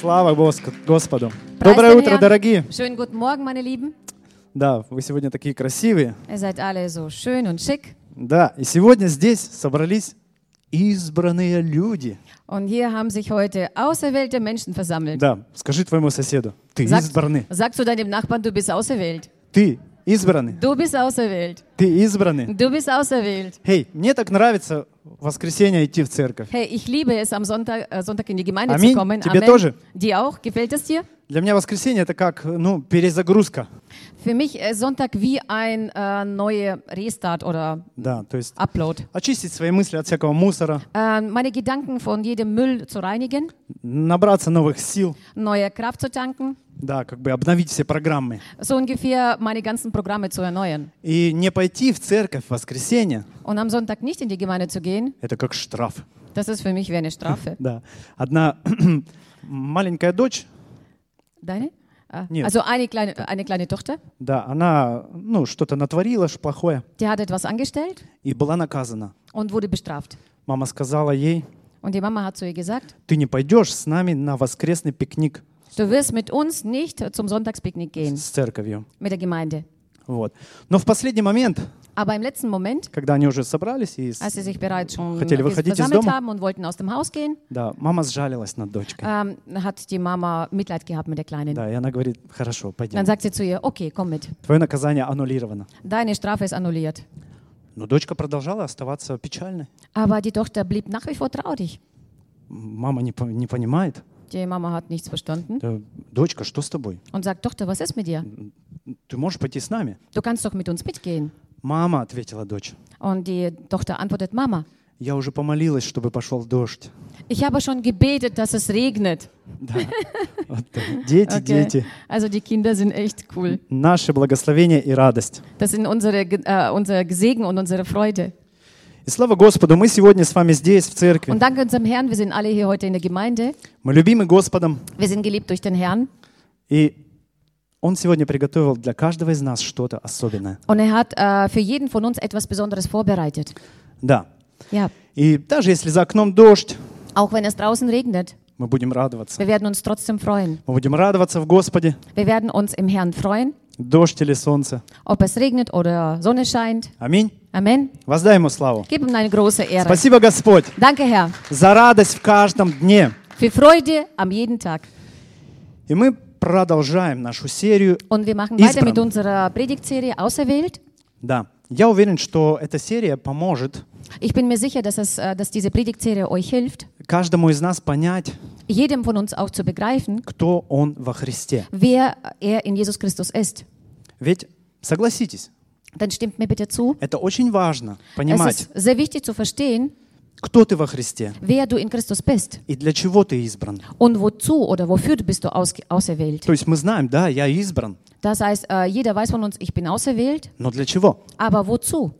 Слава Господу. Доброе утро, дорогие. Schönen guten Morgen, meine Lieben. Да, вы сегодня такие красивые. Ihr seid alle so schön und schick. Да, и сегодня здесь собрались избранные люди. Und hier haben sich heute auserwählte Menschen versammelt. Да, скажи твоему соседу, ты избранный. sag zu deinem Nachbarn, du bist auserwählt. Ты избранный. Du bist auserwählt. Ты избранный. Du bist auserwählt. Хей, мне так нравится в воскресенье идти в церковь. Hey, ich liebe es, am Sonntag, äh, Sonntag in die Gemeinde Amen. zu kommen. Тебе тоже? Dir auch? Gefällt es dir? Для меня воскресенье это как, ну, перезагрузка. Für mich ist Sonntag wie ein äh, neuer Restart oder Да, то есть Upload. очистить свои мысли от всякого мусора, Äh, meine Gedanken von jedem Müll zu reinigen, набраться новых сил, neue Kraft zu tanken, да, как бы обновить все программы. so ungefähr meine ganzen Programme zu erneuern. И не пойти в церковь в воскресенье, Und am Sonntag nicht in die Gemeinde zu gehen, это как штраф. das ist für mich wie eine Strafe. Да. Одна маленькая дочь, Deine? Ah, Нет. Also eine kleine, eine kleine Tochter, да, она, ну, что-то натворила ш- плохое die hat etwas angestellt и была наказана. und wurde bestraft. Мама сказала ей, Und die Mama hat zu ihr gesagt, ты не пойдешь с нами на воскресный пикник du wirst mit uns nicht zum Sonntagspicknick gehen, с церковью. mit der Gemeinde. Вот. Но в последний момент, Aber im letzten Moment, когда они уже собрались, и, als sie sich bereits schon Хотели выходить из дома? haben und wollten aus dem Haus gehen, да, мама сжалилась над дочкой. ähm, hat die Mama Mitleid gehabt mit der Kleinen. Да, и она говорит, хорошо, пойдем. Dann sagt sie zu ihr, okay, komm mit. Твое наказание аннулировано. Deine Strafe ist annulliert. Но дочка продолжала оставаться печальной. Aber die Tochter blieb nach wie vor traurig. Мама не, не понимает. Die Mama hat nichts verstanden Да, Дочка, что с тобой? und sagt, Tochter, was ist mit dir? Ты можешь пойти с нами? Du kannst doch mit uns mitgehen. Мама, ответила дочь, Und die Tochter antwortet, Mama, я уже помолилась, чтобы пошел дождь. ich habe schon gebetet, dass es regnet. Да. Вот. Дети, Okay. дети. Also die Kinder sind echt cool. Наше благословение и радость. Das sind unsere, äh, unser Segen und unsere Freude. И слава Господу, мы сегодня с вами здесь, в церкви. Und danke unserem Herrn, wir sind alle hier heute in der Gemeinde. Мы любимы Господом. Wir sind geliebt durch den Herrn. И Он сегодня приготовил для каждого из нас что-то особенное. Und er hat äh, für jeden von uns etwas Besonderes vorbereitet. Да. Ja, И даже если за окном дождь, auch wenn es draußen regnet, мы будем радоваться. wir werden uns trotzdem freuen. Мы будем радоваться в Господе, Wir werden uns im Herrn freuen, дождь или солнце. ob es regnet oder Sonne scheint. Аминь. Amen. Воздай Ему славу. Gib ihm eine große Ehre. Спасибо, Господь, Danke, Herr, за радость в каждом дне. für Freude am jeden Tag. И мы продолжаем нашу серию. Und wir machen weiter mit unserer Predigtserie Auserwählt. Да. Я уверен, что эта серия поможет Ich bin mir sicher, dass, es, äh, dass diese Predigtserie euch hilft, каждому из нас понять, jedem von uns auch zu begreifen, кто Он во Христе. wer er in Jesus Christus ist. Ведь, согласитесь, Dann stimmt mir bitte zu. это очень важно Es понимать, ist sehr wichtig zu verstehen, кто ты во Христе wer du in Christus bist и для чего ты избран. und wozu oder wofür bist du aus, auserwählt. То есть мы знаем, да, я избран, Das heißt, äh, jeder weiß von uns, ich bin auserwählt, но для чего? aber wozu?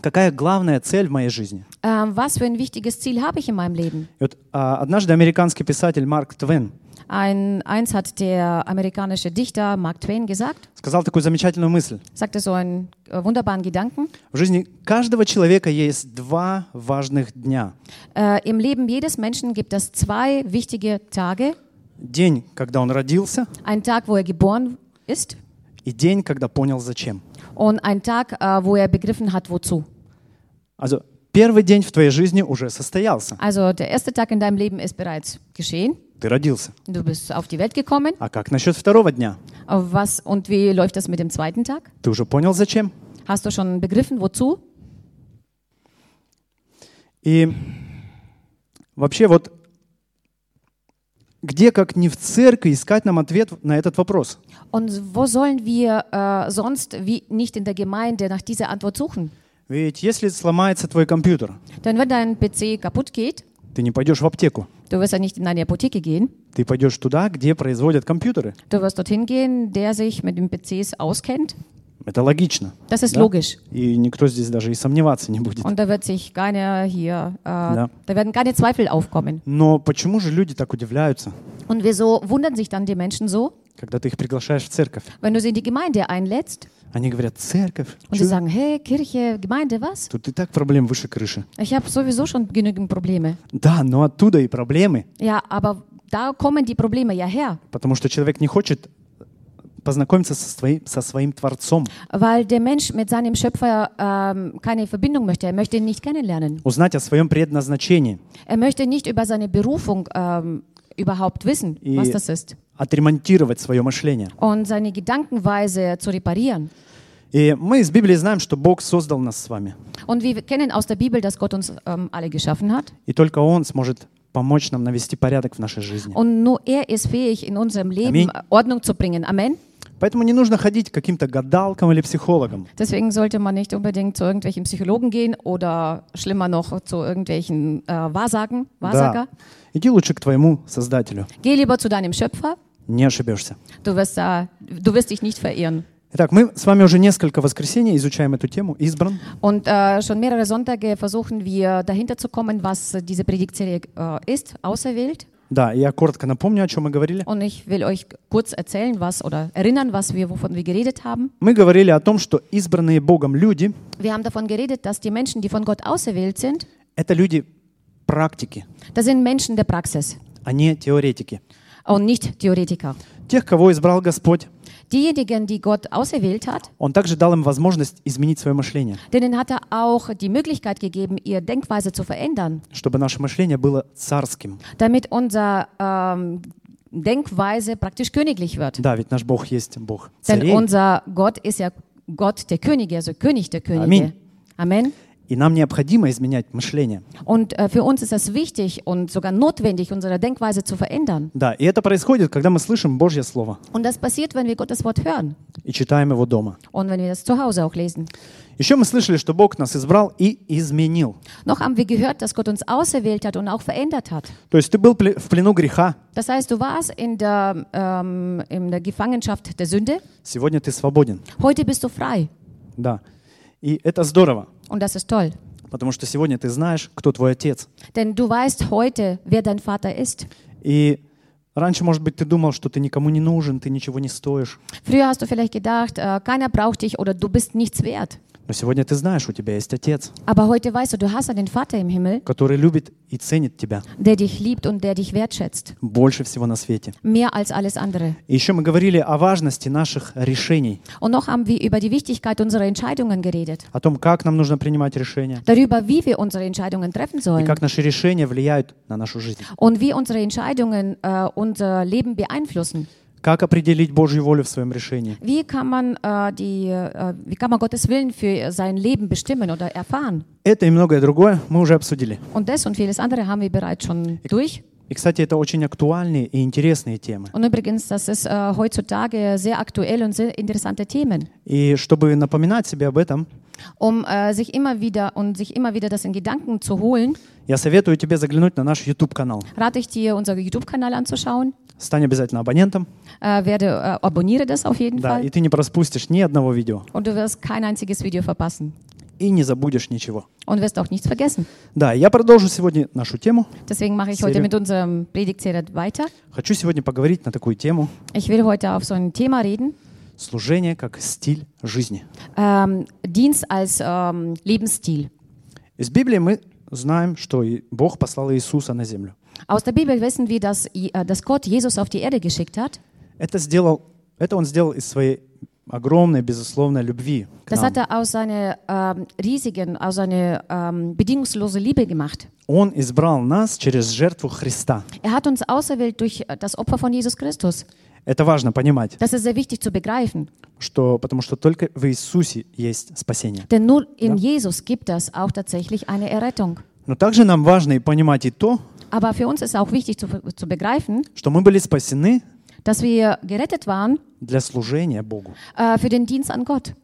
Какая главная цель в моей жизни? Ähm, was für ein wichtiges Ziel habe ich in meinem Leben? Вот а, однажды американский писатель Марк Твен Ein, eins hat der amerikanische Dichter Mark Twain gesagt, сказал такую замечательную мысль. sagte so einen äh, wunderbaren Gedanken. В жизни каждого человека есть два важных дня. Äh, Im Leben jedes Menschen gibt es zwei wichtige Tage. День, когда он родился, Ein Tag, wo er geboren ist и день, когда понял, зачем. und ein Tag, äh, wo er begriffen hat, wozu. Also первый день в твоей жизни уже состоялся. Also der erste Tag in deinem Leben ist bereits geschehen. Ты родился. Du bist auf die Welt gekommen. А как насчет второго дня? Was und wie läuft das mit dem zweiten Tag? Ты уже понял, зачем? Hast du schon begriffen, wozu? И вообще вот где, как не в церкви, искать нам ответ на этот вопрос? Und wo sollen wir äh, sonst wie nicht in der Gemeinde nach dieser Antwort suchen? Ведь если сломается твой компьютер, Denn wenn dein PC kaputt geht, ты не пойдешь в аптеку. du wirst ja nicht in eine Apotheke gehen. Ты пойдешь туда, где производят компьютеры. Du wirst dorthin gehen, der sich mit den PCs auskennt. Это логично. Das ist Да? logisch. И никто здесь даже и сомневаться не будет. Und da wird sich keiner hier, äh, Ja. da werden keine Zweifel aufkommen. Но почему же люди так удивляются, Und wieso wundern sich dann die Menschen so, когда ты их приглашаешь в церковь? wenn du sie in die Gemeinde einlädst Они говорят, церковь? und Чё? sie sagen, hey, Kirche, Gemeinde, was? Тут и так проблем выше крыши. Ich habe sowieso schon genügend Probleme. Да, но оттуда и проблемы. Ja, aber da kommen die Probleme ja her, Потому что человек не хочет познакомиться со своим, со своим Творцом, weil der Mensch mit seinem Schöpfer ähm, keine Verbindung möchte. Er möchte ihn nicht kennenlernen. узнать о своем предназначении Er möchte nicht über seine Berufung ähm, überhaupt wissen, И- was das ist. Отремонтировать свое мышление. Und seine Gedankenweise zu reparieren. И мы из Библии знаем, что Бог создал нас с вами. Und wir kennen aus der Bibel, dass Gott uns ähm, alle geschaffen hat. И только Он сможет помочь нам навести порядок в нашей жизни. Und nur er ist fähig, in unserem Leben Amen. Ordnung zu bringen. Amen. Поэтому не нужно ходить к каким-то гадалкам или психологам. Deswegen sollte man nicht unbedingt zu irgendwelchen Psychologen gehen oder schlimmer noch zu irgendwelchen äh, Wahrsagen, Wahrsager. Да. Иди лучше к твоему Создателю. Geh lieber zu deinem Schöpfer. Не ошибешься. Du wirst, äh, du wirst dich nicht verirren. Итак, мы с вами уже несколько воскресений изучаем эту тему «Избран». Und äh, schon mehrere Sonntage versuchen wir dahinter zu kommen, was äh, diese Predigtserie äh, ist, auserwählt. Да, я коротко напомню, о чем мы говорили. Und ich will euch kurz erzählen, was oder erinnern, was wir, wovon wir geredet haben. Мы говорили о том, что избранные Богом люди Wir haben davon geredet, dass die Menschen, die von Gott auserwählt sind, — это люди практики, das sind Menschen der Praxis а не теоретики. und nicht Theoretiker. Тех, кого избрал Господь, Diejenigen, die Gott auserwählt hat, Он также дал им возможность изменить свое мышление, denen hat er auch die Möglichkeit gegeben, ihre Denkweise zu verändern, чтобы наше мышление было царским. damit unser ähm, Denkweise praktisch königlich wird. Да, ведь наш Бог есть Бог Denn царей, unser Gott ist ja Gott der Könige, also König der Könige. Amen. Amen. И нам необходимо изменять мышление. Und äh, für uns ist es wichtig und sogar notwendig, unsere Denkweise zu verändern. Да, и это происходит, когда мы слышим Божье Слово Und das passiert, wenn wir Gottes Wort hören и читаем его дома. und wenn wir das zu Hause auch lesen. Еще мы слышали, что Бог нас избрал и изменил. Noch haben wir gehört, dass Gott uns auserwählt hat und auch verändert hat. То есть ты был в плену греха, Das heißt, du warst in der, ähm, in der Gefangenschaft der Sünde. сегодня ты свободен. Heute bist du frei. Да. И это здорово, Und das ist toll. потому что сегодня ты знаешь, кто твой отец. Denn du weißt heute, wer dein Vater ist. И раньше, может быть, ты думал, что ты никому не нужен, ты ничего не стоишь. Früher hast du vielleicht gedacht, äh, keiner braucht dich oder du bist nichts wert. Но сегодня ты знаешь, у тебя есть отец, Aber heute weißt du, du hast einen Vater im Himmel, который любит и ценит тебя der dich liebt und der dich wertschätzt. больше всего на свете. Mehr als alles andere. И еще мы говорили о важности наших решений, Und noch haben wir über die Wichtigkeit unserer Entscheidungen geredet. о том, как нам нужно принимать решения Darüber, wie wir unsere Entscheidungen treffen и sollen. как наши решения влияют на нашу жизнь. Und wie unsere Entscheidungen äh, unser Leben beeinflussen. Как определить Божью волю в своем решении. Wie kann man äh, die, äh, wie kann man Gottes Willen für sein Leben bestimmen oder erfahren? Это и многое другое мы уже обсудили. Und das und vieles andere haben wir bereits schon durch. И, кстати, это очень актуальные и интересные темы. Und übrigens, das ist äh, heutzutage sehr aktuell und sehr interessante Themen. И чтобы напоминать себе об этом, Um äh, sich immer wieder und sich immer wieder das in Gedanken zu holen, я советую тебе заглянуть на наш YouTube-канал. rate ich dir, unseren YouTube-Kanal anzuschauen. Стань обязательно абонентом, Äh, werde, äh, abonniere das auf jeden да, Fall. и ты не проспустишь ни одного видео Und du wirst kein einziges Video verpassen. и не забудешь ничего. Und wirst auch nichts vergessen. Да, я продолжу сегодня нашу тему. Deswegen mache ich heute Serie. mit unserem Predigtserie weiter. Хочу сегодня поговорить на такую тему Ich will heute auf so ein Thema reden. Служение как стиль жизни. Ähm, Dienst als ähm, Lebensstil. Из Библии мы знаем, что Бог послал Иисуса на землю. Aus der Bibel wissen wir, dass, äh, dass Gott Jesus auf die Erde geschickt hat. Это, сделал, это Он сделал из своей огромной, безусловной любви Das hat er aus seiner ähm, riesigen, aus seiner ähm, bedingungslosen Liebe gemacht. Он избрал нас через жертву Христа. Er hat uns auserwählt durch äh, das Opfer von Jesus Christus. Это важно понимать, Das ist sehr wichtig zu begreifen. что, потому что только в Иисусе есть спасение. Denn nur in Jesus gibt es auch tatsächlich eine Errettung. Но также нам важно и понимать и то, Aber für uns ist auch wichtig zu, zu begreifen, что мы были спасены dass wir gerettet waren для служения Богу. äh, für den Dienst an Gott.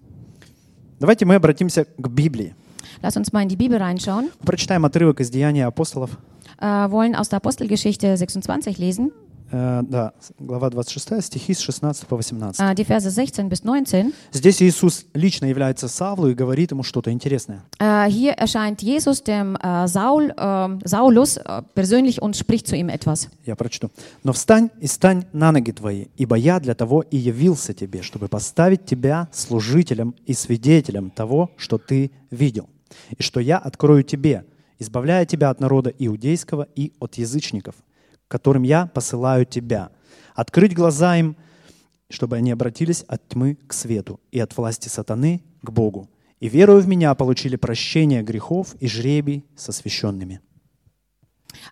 Давайте мы обратимся к Библии. Lass uns mal in die Bibel reinschauen. Прочитаем отрывок из Деяния апостолов, Äh, wollen aus der Apostelgeschichte 26 lesen, Э, да, глава 26, стихи с 16 по 18. äh, die Verse 16 bis 19. Здесь Иисус лично является Савлу и говорит ему что-то интересное. Äh, hier erscheint Jesus dem äh, Saul, Saulus persönlich und spricht zu ihm etwas. Я прочту. «Но встань и стань на ноги твои, ибо я для того и явился тебе, чтобы поставить тебя служителем и свидетелем того, что ты видел, и что я открою тебе, избавляя тебя от народа иудейского и от язычников, которым я посылаю тебя. Открыть глаза им, чтобы они обратились от тьмы к свету и от власти сатаны к Богу. И веруя в меня, получили прощение грехов и жребий со священными.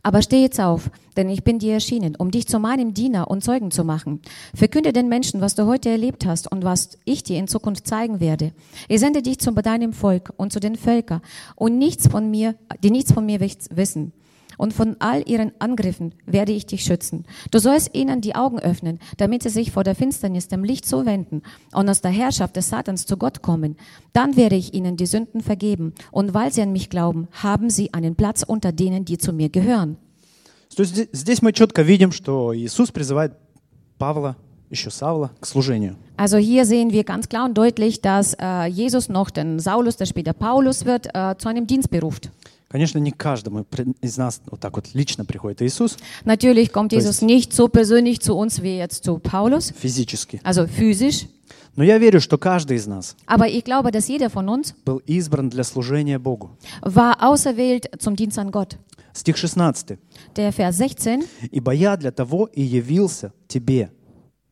Aber steh jetzt auf, denn ich bin dir erschienen, um dich zu meinem Diener und Zeugen zu machen. Verkünde den Menschen, was du heute erlebt hast und was ich dir in Zukunft zeigen werde. Ich sende dich zu deinem Volk und zu den Völkern und nichts von mir, die nichts von mir wissen. Und von all ihren Angriffen werde ich dich schützen. Du sollst ihnen die Augen öffnen, damit sie sich vor der Finsternis dem Licht zuwenden und aus der Herrschaft des Satans zu Gott kommen. Dann werde ich ihnen die Sünden vergeben. Und weil sie an mich glauben, haben sie einen Platz unter denen, die zu mir gehören. То есть здесь мы четко видим, что Иисус призывает Павла, еще Савла, к служению. Also hier sehen wir ganz klar und deutlich, dass äh, Jesus noch den Saulus, der später Paulus wird, äh, zu einem Dienst beruft. Конечно, не каждому из нас вот так вот лично приходит Иисус. Natürlich kommt Jesus nicht so persönlich zu uns wie jetzt zu Paulus. Физически. Also physisch. Но я верю, что каждый из нас Aber ich glaube, dass jeder von uns был избран для служения Богу. war auserwählt zum Dienst an Gott. Стих 16. Der Vers 16. «Ибо я для того и явился тебе,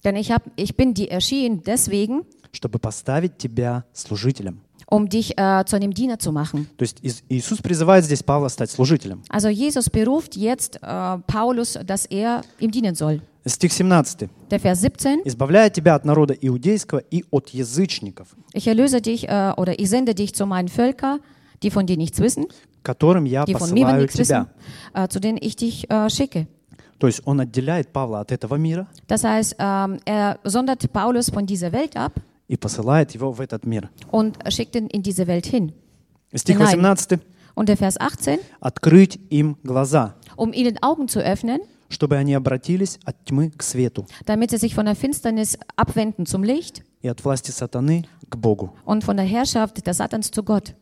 Denn ich, hab, ich bin dir erschienen deswegen, чтобы поставить тебя служителем». um dich äh, zu einem Diener zu machen. То есть Ис- Иисус призывает здесь Павла стать служителем. Also Jesus beruft jetzt äh, Paulus, dass er ihm dienen soll. Стих 17. Der Vers 17. «Избавляя тебя от народа иудейского и от язычников, Ich erlöse dich äh, oder ich sende dich zu meinen Völkern, die von dir nichts wissen, которым я die von mir посылаю nichts wissen, тебя». äh, zu denen ich dich äh, schicke. То есть он отделяет Павла от этого мира Das heißt, ähm, er sondert Paulus von dieser Welt ab и посылает его в этот мир. und schickt ihn in diese Welt hin. Стих Nein. 18. Und der Vers 18, «Открыть им глаза, um ihnen Augen zu öffnen, чтобы они обратились от тьмы к свету damit sie sich von der Finsternis abwenden zum Licht и от власти сатаны к Богу. und von der Herrschaft des Satans zu Gott.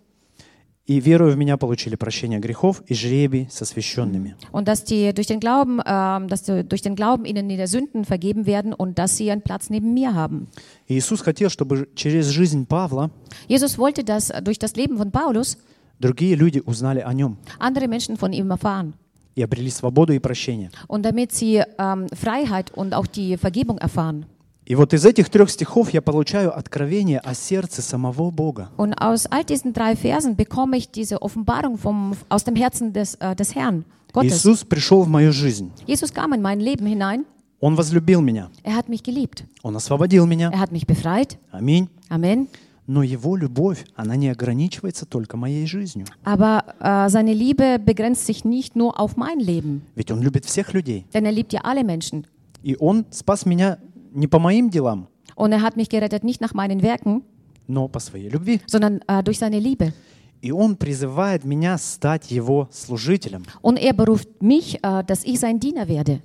И веруя в меня, получили прощение грехов и жребий со священными». Und dass die durch den Glauben, ähm, dass die durch den Glauben ihnen ihre Sünden vergeben werden und dass sie einen Platz neben mir haben. И Иисус хотел, чтобы через жизнь Павла Jesus wollte, dass durch das Leben von Paulus другие люди узнали о нем andere Menschen von ihm erfahren. и обрели свободу и прощение. Und damit sie ähm, Freiheit und auch die Vergebung erfahren. И вот из этих трех стихов я получаю откровение о сердце самого Бога. Und aus all diesen drei Versen bekomme ich diese Offenbarung vom, aus dem Herzen des, äh, des Herrn, Gottes. Иисус пришел в мою жизнь. Jesus kam in mein Leben hinein. Он возлюбил меня. Er hat mich geliebt. Он освободил меня. Er hat mich befreit. Аминь. Amen. Но Его любовь, она не ограничивается только моей жизнью. Aber äh, seine Liebe begrenzt sich nicht nur auf mein Leben, Ведь Он любит всех людей. denn er liebt ja alle Menschen. И Он спас меня не по моим делам, Und er hat mich gerettet nicht nach meinen Werken, но по своей любви. sondern äh, durch seine Liebe. И Он призывает меня стать Его служителем. Und er beruft mich, äh, dass ich sein Diener werde,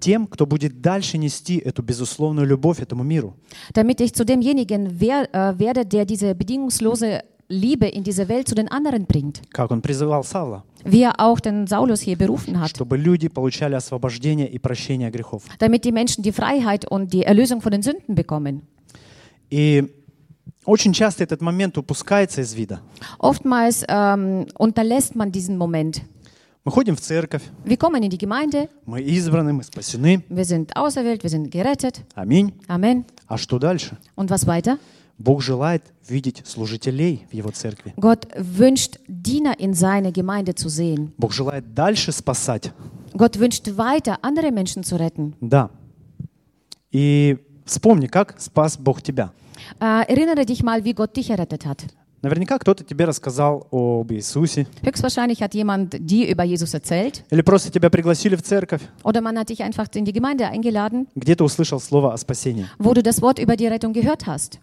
Тем, кто будет дальше нести эту безусловную любовь этому миру. damit ich zu demjenigen wer, äh, werde, der diese bedingungslose Liebe in diese Welt zu den anderen bringt. Как Он призывал Савла. Wie er auch den Saulus hier berufen hat, Чтобы люди получали освобождение и прощение грехов. damit die Menschen die Freiheit und die Erlösung von den Sünden bekommen. И очень часто этот момент упускается из вида. Oftmals ähm, unterlässt man diesen Moment. Мы ходим в церковь, Wir kommen in die Gemeinde, мы избраны, мы спасены. wir sind auserwählt, wir sind gerettet. Аминь. Amen. А что дальше? Und was weiter? Бог желает видеть служителей в Его церкви. Gott wünscht, Diener in seine Gemeinde zu sehen. Бог желает дальше спасать. Gott wünscht weiter, andere Menschen zu retten. Да. И вспомни, как спас Бог тебя. Äh, erinnere dich mal, wie Gott dich errettet hat. Наверняка кто-то тебе рассказал об Иисусе. Höchstwahrscheinlich hat jemand dir über Jesus erzählt Или просто тебя пригласили в церковь. oder man hat dich einfach in die Gemeinde eingeladen, Где-то услышал слово о спасении. wo du das Wort über die Rettung gehört hast.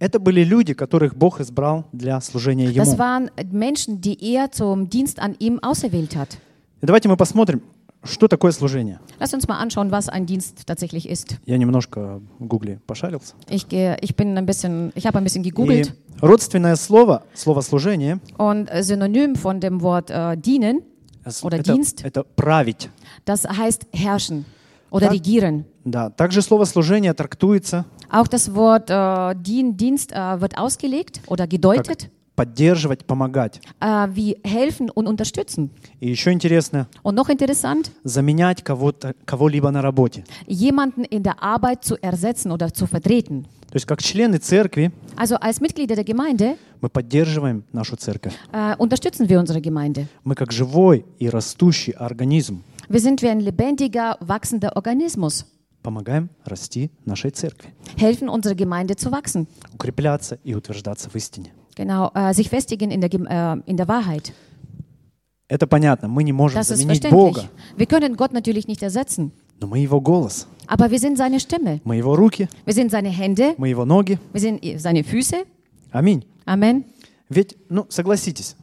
Это были люди, которых Бог избрал для служения Das Ему. waren Menschen, die er zum Dienst an ihm auserwählt hat. И давайте мы посмотрим, что такое служение. Lass uns mal anschauen, was ein Dienst tatsächlich ist. Я немножко в Гугле пошарился. Ich, ich bin ein bisschen, ich habe ein bisschen И gegoogelt родственное слово, слово служение, und äh, Synonym von dem Wort äh, dienen, Oder это, Dienst. это править. das heißt herrschen oder Так. regieren. Да. Также слово служение трактуется Auch das Wort äh, Dien, Dienst äh, wird ausgelegt oder как gedeutet поддерживать, помогать. äh, wie helfen und unterstützen. И еще интересно, Und noch interessant, заменять кого-то, кого-либо на работе. jemanden in der Arbeit zu ersetzen oder zu vertreten. То есть как члены церкви Also als Mitglieder der Gemeinde мы поддерживаем нашу церковь. äh, unterstützen wir unsere Gemeinde. Мы как живой и растущий организм Wir sind wie ein lebendiger, wachsender Organismus, Помогаем расти нашей церкви, helfen unserer Gemeinde zu wachsen, укрепляться и утверждаться в истине. genau, äh, sich festigen in der, äh, in der Wahrheit. Это понятно, мы не можем Das заменить. Бога, Wir können Gott natürlich nicht ersetzen, но мы Его голос, aber wir sind seine Stimme, мы Его руки, wir sind seine Hände, мы Его ноги. wir sind seine Füße. Аминь. Amen. Ведь, ну, согласитесь,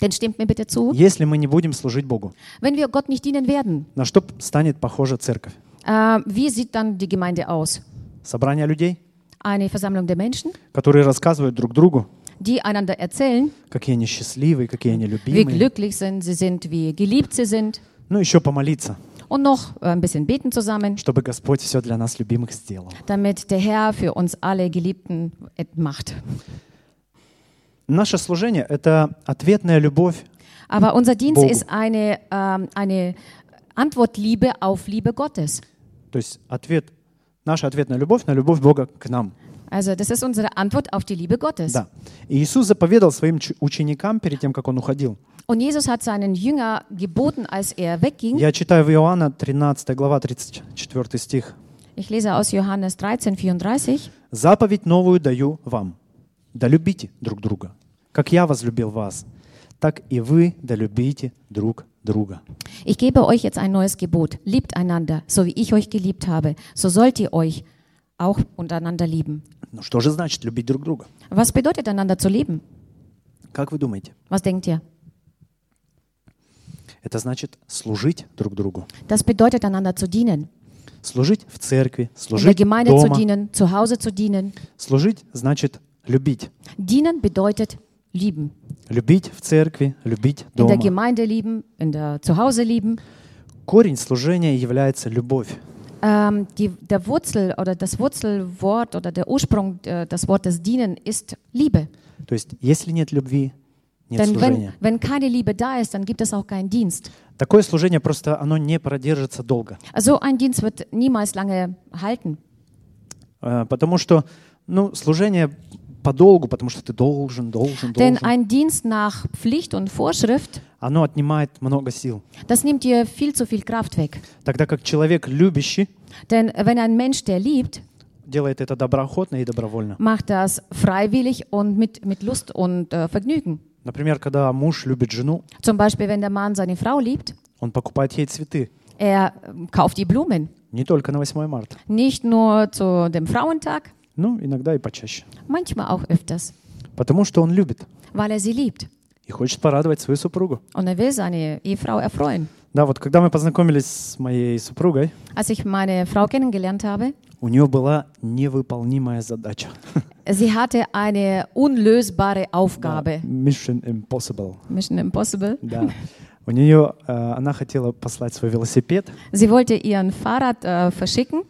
Denn stimmt mir bitte zu, если мы не будем служить Богу, wenn wir Gott nicht dienen werden, на что станет похожа церковь? äh, wie sieht dann die Gemeinde aus? Собрание людей, Eine Versammlung der Menschen, которые рассказывают друг другу, die einander erzählen, какие они счастливые, какие они wie любимые. glücklich sind sie sind, wie geliebt sie sind Ну, еще помолиться, und noch äh, ein bisschen beten zusammen, чтобы Господь все для нас любимых сделал. damit der Herr für uns alle Geliebten et- macht. Наше служение — это ответная любовь, Aber unser Dienst Bogen. ist eine, ähm, eine Antwortliebe auf Liebe Gottes. То есть ответ, наша ответная любовь на любовь Бога к нам. Also das ist unsere Antwort auf die Liebe Gottes. Да. И Иисус заповедал своим ученикам перед тем, как Он уходил. Und Jesus hat seinen Jünger geboten, als er wegging. Я читаю в Иоанна 13 глава 34 стих. Ich lese aus Johannes 13, 34. «Заповедь новую даю вам, да любите друг друга, как я возлюбил вас, так и вы да любите друг друга». Ich gebe euch jetzt ein neues Gebot. Liebt einander, so wie ich euch geliebt habe. So sollt ihr euch auch untereinander lieben. Ну что же значит любить друг друга? Was bedeutet einander zu lieben? Как вы думаете? Was denkt ihr? Это значит служить друг другу. Das bedeutet einander zu dienen. Служить в церкви, In der служить Gemeinde zu дома. dienen, zu Hause zu dienen. Служить значит любить. Dienen bedeutet lieben. Любить в церкви, любить In der дома. Gemeinde lieben, in der Zuhause lieben. Корень служения является любовь. Ähm, die, der Wurzel oder das Wurzelwort oder der Ursprung äh, des Wortes dienen ist Liebe. То есть, если нет любви, нет Denn служения. wenn, wenn keine Liebe da ist, dann gibt es auch keinen Dienst. Такое служение просто, оно не продержится долго. Also ein Dienst wird niemals lange halten. Э, Потому что, ну, служение подолгу, потому что ты должен, должен, Denn должен, ein Dienst nach Pflicht und Vorschrift, оно отнимает много сил. das nimmt dir viel zu viel Kraft weg. Тогда как человек любящий Denn wenn ein Mensch, der liebt, делает это доброохотно и добровольно. macht das freiwillig und mit, mit Lust und äh, Vergnügen. Например, когда муж любит жену, Zum Beispiel, wenn der Mann seine Frau liebt, он покупает ей цветы. er ähm, kauft die Blumen. Не только на 8 марта. Nicht nur zu dem Frauentag, Ну, иногда и почаще. manchmal auch öfters, Потому что он любит weil er sie liebt. и хочет порадовать свою супругу. Und er will seine Ehefrau erfreuen. Да, вот когда мы познакомились с моей супругой, Als ich meine Frau kennengelernt habe, у нее была невыполнимая задача. sie hatte eine unlösbare Aufgabe. Mission Impossible. Mission Impossible. Да. У нее, э, она хотела послать свой велосипед Sie wollte ihren Fahrrad äh, verschicken э,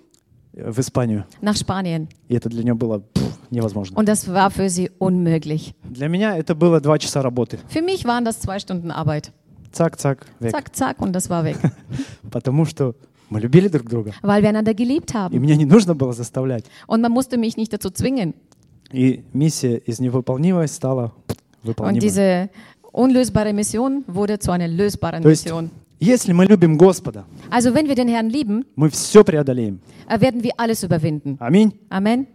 в Испанию. nach Spanien. И это для нее было пф, невозможно. Und das war für sie unmöglich. Для меня это было два часа работы. Für mich waren das zwei Stunden Arbeit. Цак-цак, век. Zack, zack, und das war weg. Потому что мы любили друг друга. Weil wir einander geliebt И haben. мне не нужно было заставлять. Und man musste mich nicht dazu zwingen. И миссия из невыполнимой стала Und выполнимой. diese unlösbare Mission wurde zu einer lösbaren Mission. если мы любим Господа, Also wenn wir den Herrn lieben, мы все преодолеем. äh, werden wir alles überwinden. Аминь. Amen.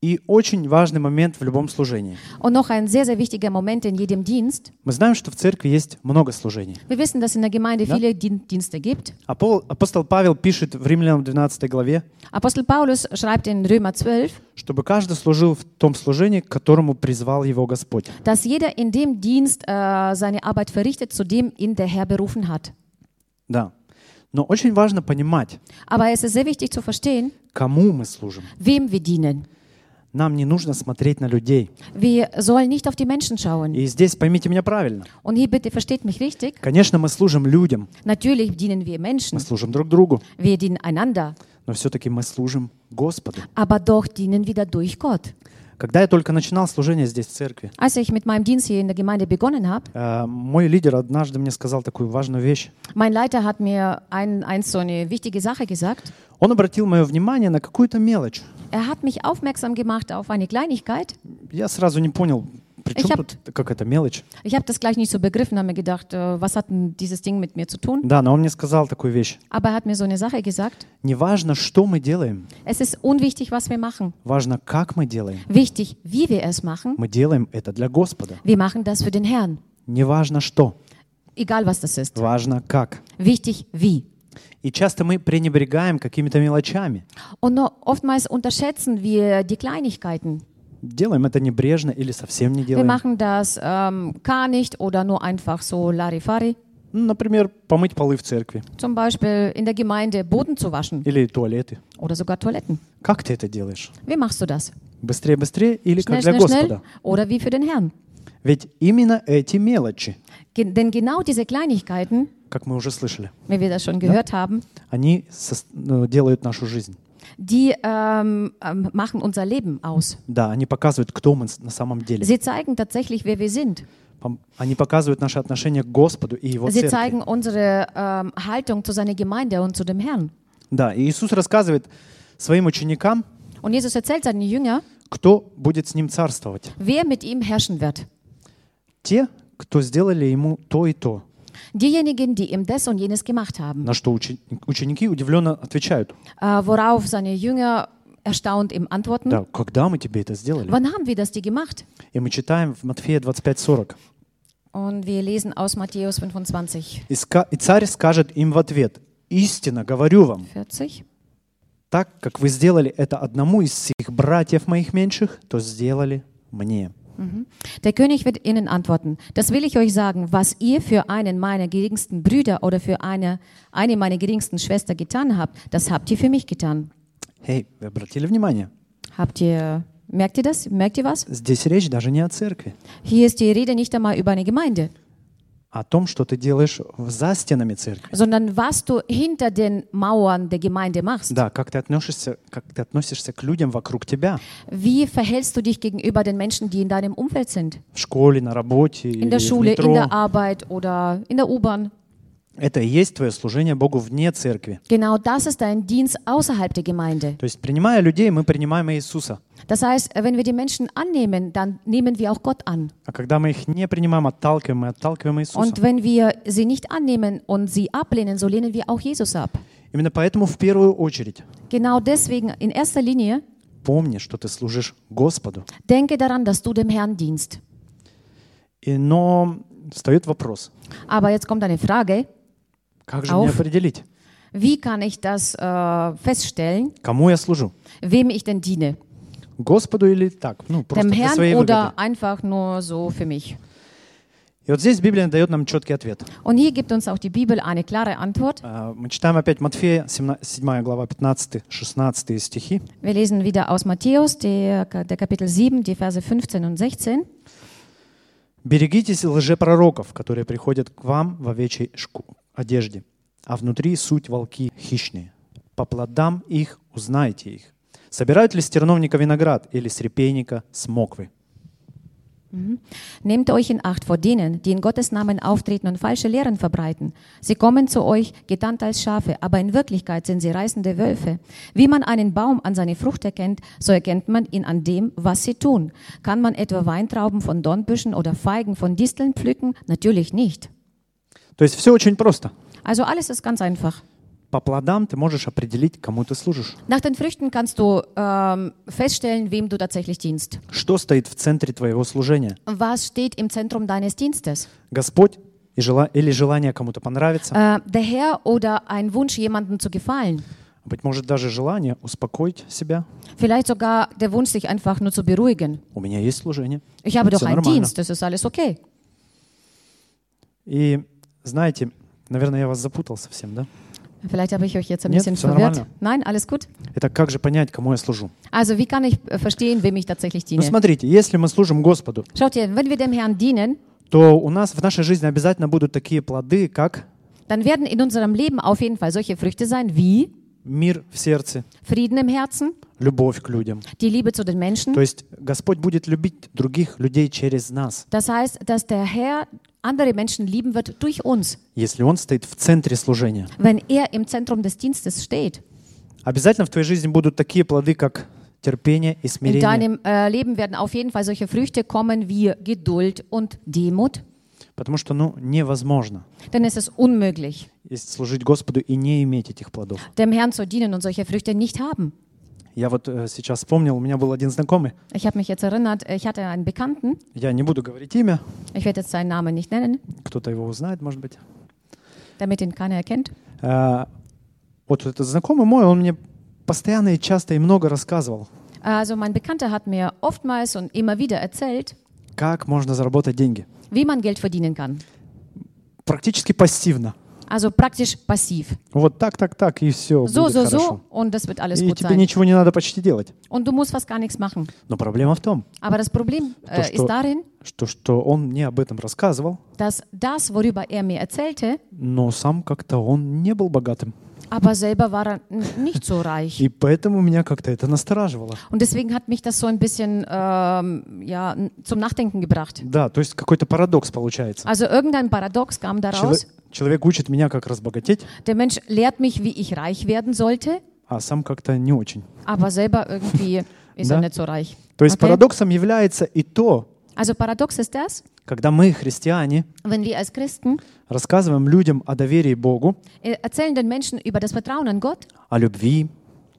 И очень важный момент в любом служении. Und noch ein sehr, sehr wichtiger Moment in jedem Dienst. Мы знаем, что в церкви есть много служений. Wir wissen, dass in der Gemeinde Ja. viele Dien- Dienste gibt. Апол- Апостол Павел пишет в Римлянам 12 главе, Apostel Paulus schreibt in Römer 12, чтобы каждый служил в том служении, к которому призвал его Господь. dass jeder in dem Dienst äh, seine Arbeit verrichtet, zu dem ihn der Herr berufen hat. Да. Но очень важно понимать, Aber es ist sehr wichtig zu verstehen, кому мы служим. wem wir dienen. Нам не нужно смотреть на людей. Wir sollen nicht auf die Menschen schauen. И здесь поймите меня правильно. Und hier bitte versteht mich richtig. Конечно, мы служим людям, Natürlich dienen wir мы служим друг другу, wir dienen einander, но все-таки мы служим Господу. aber doch dienen wir dadurch Gott. Когда я только начинал служение здесь, в церкви, Als ich mit meinem Dienst hier in der Gemeinde begonnen habe, э, мой лидер однажды мне сказал такую важную вещь. mein Leiter hat mir ein, eins so eine wichtige Sache gesagt. Он обратил мое внимание на какую-то мелочь. Er hat mich aufmerksam gemacht auf eine Kleinigkeit. Я сразу не понял, при Ich чем hab- тут какая-то мелочь. Ich habe das gleich nicht so begriffen, habe mir gedacht, äh, was hat denn dieses Ding mit mir zu tun? Да, но он мне сказал такую вещь. Aber er hat mir so eine Sache gesagt. Не важно, что мы делаем, Es ist unwichtig, was wir machen. важно, как мы делаем. Wichtig, wie wir es machen. Мы делаем это для Господа. Wir machen das für den Herrn. Не важно, что, Egal, was das ist. важно, как. Wichtig, wie. И часто мы пренебрегаем какими-то мелочами. Und nur oftmals unterschätzen wir die Kleinigkeiten. Делаем это небрежно или совсем не Wir делаем. machen das ähm, gar nicht oder nur einfach so Larifari. Ну, Например, помыть полы в церкви Zum Beispiel in der Gemeinde Boden zu waschen или туалеты. oder sogar Toiletten. Как ты это делаешь? Wie machst du das? Быстрее, быстрее или Schnell, как для schnell, schnell Господа? oder wie für den Herrn? Ведь именно эти мелочи, Ge denn genau diese Kleinigkeiten, как мы уже слышали, wie wir das schon gehört haben, они сос- ну, делают нашу жизнь. die ähm, ähm, machen unser Leben aus. Да, они показывают, кто мы с- на самом деле. Sie zeigen tatsächlich, wer wir sind. Пом- Они показывают наше отношение к Господу и Его Sie церкви. zeigen unsere ähm, Haltung zu seiner Gemeinde und zu dem Herrn. Да, и Иисус рассказывает своим ученикам, Und Jesus erzählt seinen Jüngern, кто будет с Ним царствовать. wer mit ihm herrschen wird. Те, кто сделали Ему то и то. Diejenigen, die ihm das und jenes gemacht haben. На что ученики удивленно отвечают. Äh, worauf seine Jünger erstaunt ihm antworten. Да, когда мы тебе это сделали? Wann haben wir das die gemacht? И мы читаем в Матфея 25:40. Und wir lesen aus Matthäus 25, И, ска- и царь скажет им в ответ, «Истинно говорю вам, 40. так как вы сделали это одному из всех братьев моих меньших, то сделали мне». Der König wird ihnen antworten, das will ich euch sagen, was ihr für einen meiner geringsten Brüder oder für eine, eine meiner geringsten Schwester getan habt, das habt ihr für mich getan. Эй, вы обратили внимание? Habt ihr, merkt ihr das? Merkt ihr was? Здесь речь даже не о церкви, Hier ist die Rede nicht einmal über eine Gemeinde, а О том, что ты делаешь за стенами церкви. sondern was du hinter den Mauern der Gemeinde machst. Да, как ты относишься, как ты относишься к людям вокруг тебя, Wie verhältst du dich gegenüber den Menschen, die in deinem Umfeld sind? в школе, на работе In der Schule, in der Arbeit oder in der U-Bahn. Это и есть твое служение Богу вне церкви. Genau das ist dein Dienst außerhalb der Gemeinde. То есть, принимая людей, мы принимаем Иисуса. Das heißt, wenn wir die Menschen annehmen, dann nehmen wir auch Gott an. А когда мы их не принимаем, отталкиваем, мы отталкиваем Иисуса. Und wenn wir sie nicht annehmen und sie ablehnen, so lehnen wir auch Jesus ab. Именно поэтому в первую очередь Genau deswegen in erster Linie помни, что ты служишь Господу. denke daran, dass du dem Herrn dienst. И, но встает вопрос, Aber jetzt kommt eine Frage, как же мне Auf. определить, wie kann ich das äh, feststellen, кому я служу? wem ich denn diene? Господу или так? Ну, просто Dem для Herrn своей выгоды. oder einfach nur so für mich? И вот здесь Библия дает нам четкий ответ. Und hier gibt uns auch die Bibel eine klare Antwort. А, Мы читаем опять Матфея, 17 7 глава, 15-16 стихи. Wir lesen wieder aus Matthäus, der, der Kapitel 7, die Verse 15 und 16. «Берегитесь лжепророков, которые приходят к вам в овечьей шку- одежде, а внутри суть волки хищные. По плодам их узнаете их. Собирают ли с терновника виноград или с репейника смоквы?» Nehmt euch in Acht vor denen, die in Gottes Namen auftreten und falsche Lehren verbreiten. Sie kommen zu euch, getarnt als Schafe, aber in Wirklichkeit sind sie reißende Wölfe. Wie man einen Baum an seine Frucht erkennt, so erkennt man ihn an dem, was sie tun. Kann man etwa Weintrauben von Dornbüschen oder Feigen von Disteln pflücken? Natürlich nicht. То есть все очень просто. Also alles ist ganz einfach. По плодам ты можешь определить, кому ты служишь. Nach den Früchten kannst du ähm, feststellen, wem du tatsächlich dienst. Что стоит в центре твоего служения? Was steht im Zentrum deines Dienstes? Господь и жела- или желание кому-то понравиться? Äh, der Herr oder ein Wunsch, jemandem zu gefallen? Быть может, даже желание успокоить себя? Vielleicht sogar der Wunsch, sich einfach nur zu beruhigen. У меня есть служение. Ich habe doch einen нормально. Dienst, das ist alles okay. И знаете, наверное, я вас запутал совсем, да? Vielleicht habe ich euch jetzt ein Нет, bisschen verwirrt. нормально. Nein, alles gut. Это как же понять, кому я служу? Also, wie kann ich äh, verstehen, wem ich tatsächlich Ну diene? смотрите, если мы служим Господу, Schaut ihr, wenn wir dem Herrn dienen, то у нас в нашей жизни обязательно будут такие плоды, как dann werden in unserem Leben auf jeden Fall solche Früchte sein wie мир в сердце, Frieden im Herzen, любовь к людям. die Liebe zu den Menschen. То есть Господь будет любить других людей через нас, Das heißt, dass der Herr andere Menschen lieben wird durch uns, если Он стоит в центре служения. wenn er im Zentrum des Dienstes steht. Обязательно в твоей жизни будут такие плоды, как терпение и In смирение. deinem äh, Leben werden auf jeden Fall solche Früchte kommen wie Geduld und Demut, Потому что, ну, невозможно denn es ist unmöglich, есть служить Господу и не иметь этих плодов. dem Herrn zu dienen und solche Früchte nicht haben. Я вот э, сейчас вспомнил, у меня был один знакомый, Ich habe mich jetzt erinnert, ich hatte einen Bekannten, я не буду говорить имя, ich werde jetzt seinen Namen nicht nennen, кто-то его узнает, может быть. damit ihn keiner erkennt. Э, Вот этот знакомый мой, он мне постоянно и часто и много рассказывал, Also mein Bekannter hat mir oftmals und immer wieder erzählt, как можно заработать деньги. Wie man Geld verdienen kann. Практически пассивно. Also praktisch passiv. Вот так, так, так, и все So, будет so, хорошо. so und das wird alles И gut тебе sein. ничего не надо почти делать. Und du musst fast gar nichts machen. Но проблема в том, Aber das Problem То, äh, что- ist darin, что, что он мне об этом рассказывал, dass das, worüber er mir erzählte, но сам как-то он не был богатым. aber selber war er n- nicht so reich. И поэтому меня как-то это настораживало. Und deswegen hat mich das so ein bisschen ähm, ja, n- zum Nachdenken gebracht. Да, то есть какой-то парадокс получается. Also irgendein Paradox kam daraus. Чело- человек учит меня, как разбогатеть, Der Mensch lehrt mich, wie ich reich werden sollte, а сам как-то не очень. aber selber irgendwie ist er Да. nicht so reich. То есть Okay? парадоксом является и то, Also paradox ist das, когда мы, христиане, wenn wir als Christen рассказываем людям о доверии Богу, äh, erzählen den Menschen über das Vertrauen an Gott, о любви,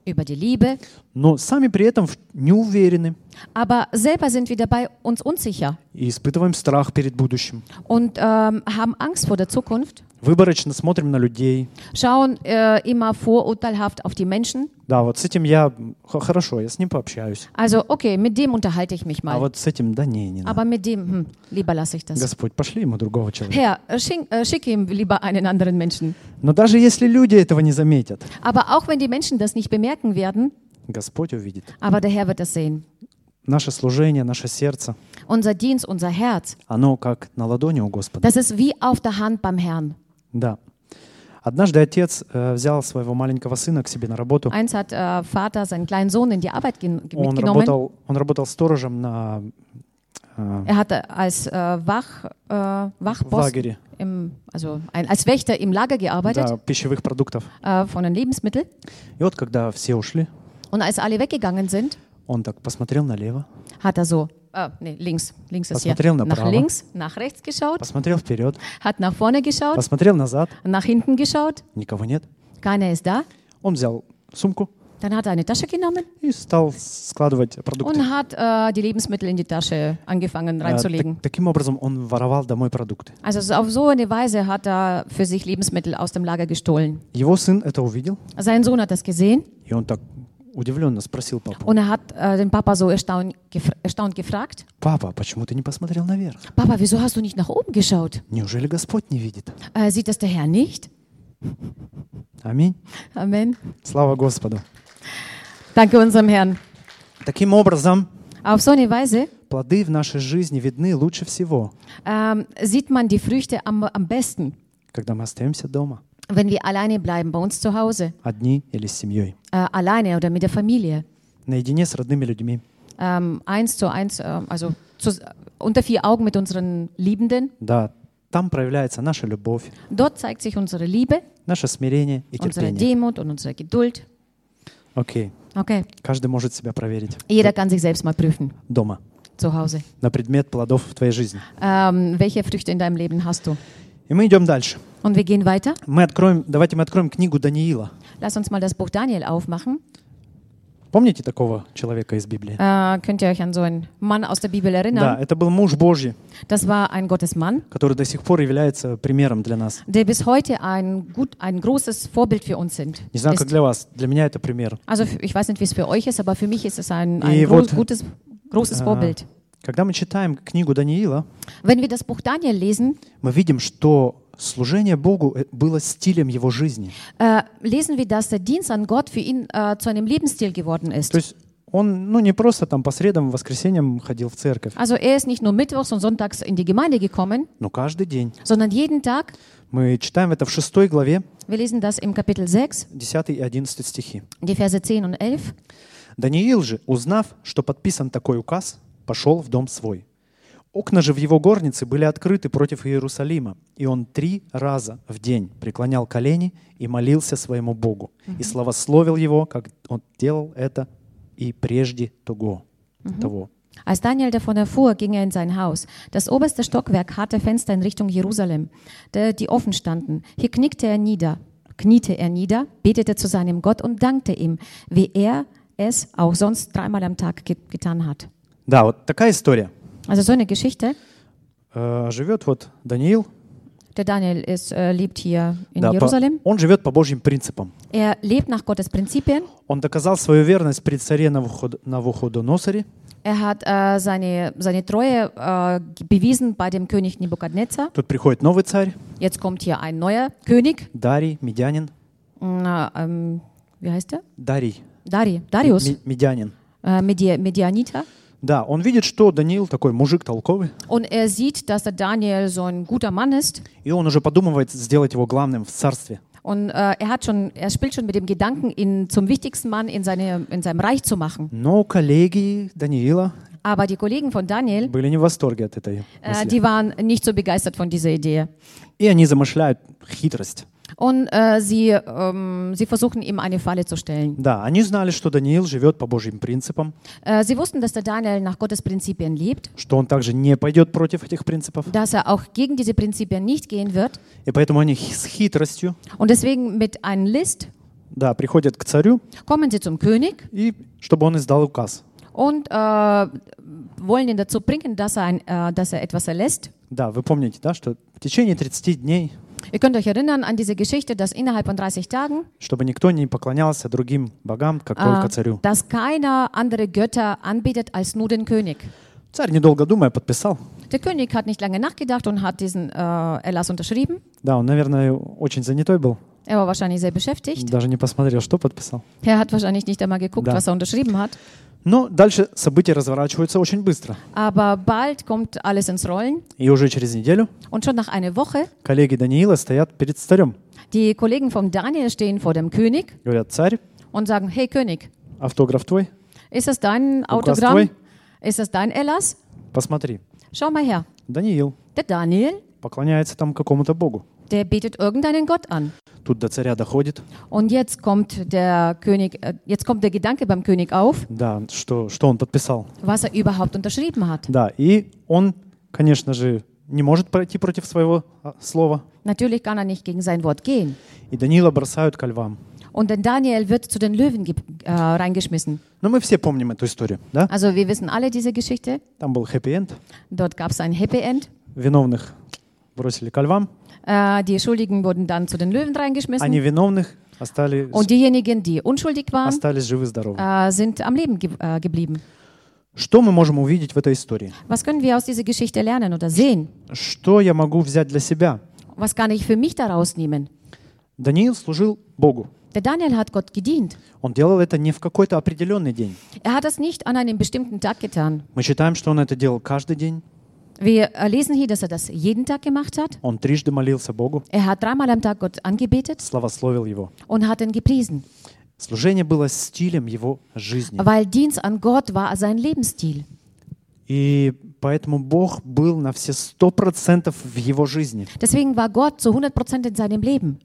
über die Liebe, но сами при этом в- не уверены aber selber sind wir dabei uns unsicher и испытываем страх перед будущим. und ähm, haben Angst vor der Zukunft, Выборочно смотрим на людей. schauen äh, immer vorurteilhaft auf die Menschen. Да, вот с этим я х- хорошо, я с ним пообщаюсь. Also okay, mit dem unterhalte ich mich А mal, вот с этим, да не, не надо. aber mit dem, hm, lieber lasse ich das. Господь, пошли ему другого человека. Herr, äh, schick, äh, schicke ihm lieber einen anderen Menschen. Но даже если люди этого не заметят, Aber auch wenn die Menschen das nicht bemerken werden, Господь увидит. aber der Herr wird das sehen. Наше служение, наше сердце, Unser Dienst, unser Herz, оно как на ладони у Господа. das ist wie auf der Hand beim Herrn. Да. Однажды отец э, взял своего маленького сына к себе на работу. Eins hat äh, Vater seinen kleinen Sohn in die Arbeit gen- Он mitgenommen. работал, он работал сторожем на э, Er hatte als äh, Wach, äh, лагере im, also ein, als Wächter im Lager gearbeitet да, пищевых продуктов. äh, von den Lebensmitteln. И вот когда все ушли, Und als alle weggegangen sind, он так посмотрел налево, hat er so, äh, nee, links, links ist hier, Посмотрел nach направо. links, nach rechts geschaut, посмотрел вперед, hat nach vorne geschaut, посмотрел назад, nach hinten geschaut, никого нет. keiner ist da. Он взял сумку Dann hat er eine Tasche genommen и стал складывать продукты. und hat äh, die Lebensmittel in die Tasche angefangen Э, reinzulegen. так- таким образом он воровал домой продукты. Also so- auf so eine Weise hat er für sich Lebensmittel aus dem Lager gestohlen. Его сын это увидел, Sein Sohn hat das gesehen и он так Удивленно спросил папу, und er hat äh, den Papa so erstaunt, gef erstaunt gefragt, папа, почему ты не посмотрел наверх? Papa, wieso hast du nicht nach oben geschaut? Неужели Господь не видит? Äh, sieht das der Herr nicht? Аминь. Amen. Слава Господу. Danke unserem Herrn. Таким образом, Auf so eine Weise плоды в нашей жизни видны лучше всего, ähm, sieht man die Früchte am, am besten, когда мы остаемся дома, wenn wir alleine bleiben, bei uns zu Hause, одни или с семьей, äh, alleine oder mit der Familie. наедине с родными людьми. Ähm, eins zu eins, äh, also zu, unter vier Augen mit unseren Liebenden. Да, там проявляется наша любовь, Dort zeigt sich unsere Liebe, наше смирение и unsere терпение. Demut und unsere Geduld. Окей, Okay, каждый может себя проверить jeder kann sich selbst mal prüfen, дома zu Hause. на предмет плодов в твоей жизни. Ähm, welche Früchte in deinem Leben hast du? И мы идем дальше. Und wir gehen weiter. Мы откроем, давайте мы откроем книгу Даниила. Lass uns mal das Buch Daniel aufmachen. Помните такого человека из Библии? Äh, könnt ihr euch an so einen Mann aus der Bibel Да, erinnern? это был муж Божий, Das war ein Gottesmann, который до сих пор является примером для нас. der bis heute ein, gut, ein großes Vorbild für uns sind. Не знаю, как Ist. для вас, для меня это пример. Also ich weiß nicht, wie es für euch ist, aber für mich ist es ein, ein gro вот, gutes, großes а, Vorbild. Когда мы читаем книгу Даниила, Wenn wir das Buch Daniel lesen, мы видим, что служение Богу э, было стилем его жизни. äh, lesen wir, dass der Dienst an Gott für ihn äh, zu einem Lebensstil geworden ist. То есть он ну, не просто там по средам, воскресеньям ходил в церковь, Also er ist nicht nur mittwochs und sonntags in die Gemeinde gekommen, но каждый день sondern jeden Tag Мы читаем это в 6 главе, Wir lesen das im Kapitel 6, 10 и 11 стихи. die Verse 10 und 11. Даниил же, узнав, что подписан такой указ, пошел в дом свой. Окна же в его горнице были открыты против Иерусалима, и он три раза в день преклонял колени и молился своему Богу, и славословил его, как он делал это и прежде того. того. Als Daniel davon erfuhr, ging er in sein Haus. Das oberste Stockwerk hatte Fenster in Richtung Jerusalem, die offen standen. Hier knickte er nieder, kniete er nieder, betete zu seinem Gott und dankte ihm, wie er es auch sonst dreimal am Tag ge getan hat. Да, вот такая история. Also so eine Geschichte. Э, Живет вот Даниил, Der Daniel ist, äh, lebt hier in да, по- Jerusalem. он живет по Божьим принципам. Er lebt nach Gottes Prinzipien. Он доказал свою верность при царе Навуход- Навуходоносоре, Er hat äh, seine, seine Treue äh, bewiesen bei dem König Nebukadnezar. Тут приходит новый царь, Jetzt kommt hier ein neuer König. Дарий, Медянин. Na, ähm, wie heißt er? Дарий, Dari, Darius, Ми- Медянин. äh, Medi Medianiter. Да, он видит, что Даниил такой мужик толковый, Und er sieht, dass der Daniel so ein guter Mann ist. и он уже подумывает сделать его главным в царстве. Und äh, er hat schon, er spielt schon mit dem Gedanken, ihn zum wichtigsten Mann in, seine, in seinem Reich zu machen. Но коллеги Даниила Aber die Kollegen von Daniel, были не в восторге от этой äh, мысли. die waren nicht so begeistert von dieser Idee. И они замышляют хитрость. Und äh, sie, ähm, sie versuchen ihm eine Falle zu stellen. Да, они знали, что Даниил живет по Божьим принципам, Äh, sie wussten, dass der Daniel nach Gottes Prinzipien lebt, что он также не пойдет против этих принципов. dass er auch gegen diese Prinzipien nicht gehen wird. И поэтому они с хитростью, Und deswegen mit einem List да, приходят к царю, kommen sie zum König и чтобы он издал указ. und äh, wollen ihn dazu bringen, dass er, ein, äh, dass er etwas erlässt. Да, вы помните, да, что в течение 30 дней, Ihr könnt euch erinnern an diese Geschichte, dass innerhalb von 30 Tagen, чтобы никто не поклонялся другим богам, как äh, только царю. dass keiner andere Götter anbetet als nur den König. Царь, недолго думая, подписал. Der König hat nicht lange nachgedacht und hat diesen äh, Erlass unterschrieben. Да, он, наверное, очень занятой был, Er war wahrscheinlich sehr beschäftigt. даже не посмотрел, что подписал. Er hat wahrscheinlich nicht einmal geguckt, Да. was er unterschrieben hat. Но дальше события разворачиваются очень быстро. Aber bald kommt alles ins Rollen И уже через неделю und schon nach einer Woche, коллеги Даниила стоят перед царем. die Kollegen von Daniel stehen vor dem König Говорят, царь, und sagen, hey König, автограф твой, ist das dein Autogramm? твой? Ist das dein Erlass? посмотри. Schau mal her. Даниил Der Daniel, поклоняется там какому-то богу. der betet irgendeinen Gott an. Тут до царя доходит, Und jetzt kommt der König, äh, jetzt kommt der Gedanke beim König auf, да, что, что он подписал. was er überhaupt unterschrieben hat. Да, и он, конечно же, не может пройти против своего а, слова. Natürlich kann er nicht gegen sein Wort gehen. И Даниила бросают ко львам. Und den Daniel wird zu den Löwen ge- äh, reingeschmissen. Но мы все помним эту историю, да? Also wir wissen alle diese Geschichte. Там был хэппи-энд. Dort gab es ein Happy End. Виновных бросили ко львам, Äh, die Schuldigen wurden dann zu den Löwen а reingeschmissen. невиновных остались, Und diejenigen, die unschuldig waren, остались живы-здоровы. äh, sind am Leben ge äh, geblieben. Что мы можем увидеть в этой истории? Was können wir aus dieser Geschichte lernen oder sehen? Что я могу взять для себя? Was kann ich für mich daraus nehmen? Даниил служил Богу. Der Daniel hat Gott gedient. Он делал это не в какой-то определенный день. Er hat das nicht an einem bestimmten Tag getan. Мы считаем, что он это делал каждый день. Wir äh, lesen hier, dass er das jeden Tag gemacht hat. Он трижды молился Богу, Er hat dreimal am Tag Gott angebetet славословил Его. und hat ihn gepriesen. Служение было стилем его жизни. Weil Dienst an Gott war sein Lebensstil. И поэтому Бог был на все сто процентов в его жизни. Deswegen war Gott zu 100% in seinem Leben.